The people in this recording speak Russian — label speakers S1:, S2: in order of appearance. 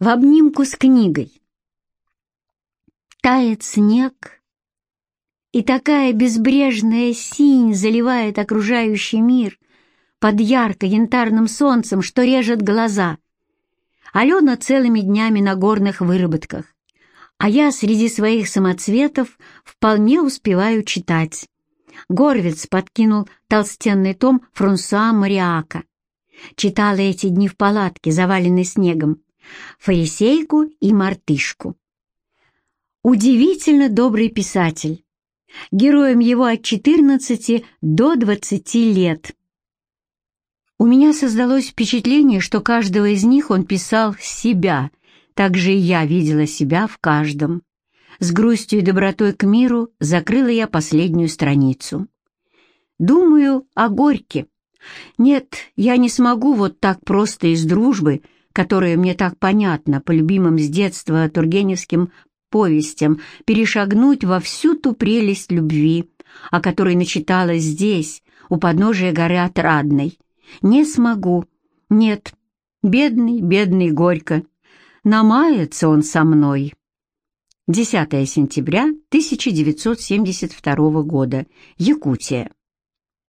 S1: в обнимку с книгой. Тает снег, и такая безбрежная синь заливает окружающий мир под ярко-янтарным солнцем, что режет глаза. Алена целыми днями на горных выработках, а я среди своих самоцветов вполне успеваю читать. Горвиц подкинул толстенный том Франсуа Мариака. Читала эти дни в палатке, заваленной снегом фарисейку и мартышку. Удивительно добрый писатель. Героем его от 14 до 20 лет. У меня создалось впечатление, что каждого из них он писал себя, так же и я видела себя в каждом. С грустью и добротой к миру закрыла я последнюю страницу. Думаю о Горьке. Нет, я не смогу вот так просто из дружбы которое мне так понятно по любимым с детства тургеневским повестям, перешагнуть во всю ту прелесть любви, о которой начиталась здесь, у подножия горы Отрадной. Не смогу. Нет, бедный, бедный Горько. Намается он со мной. 10 сентября 1972 года. Якутия.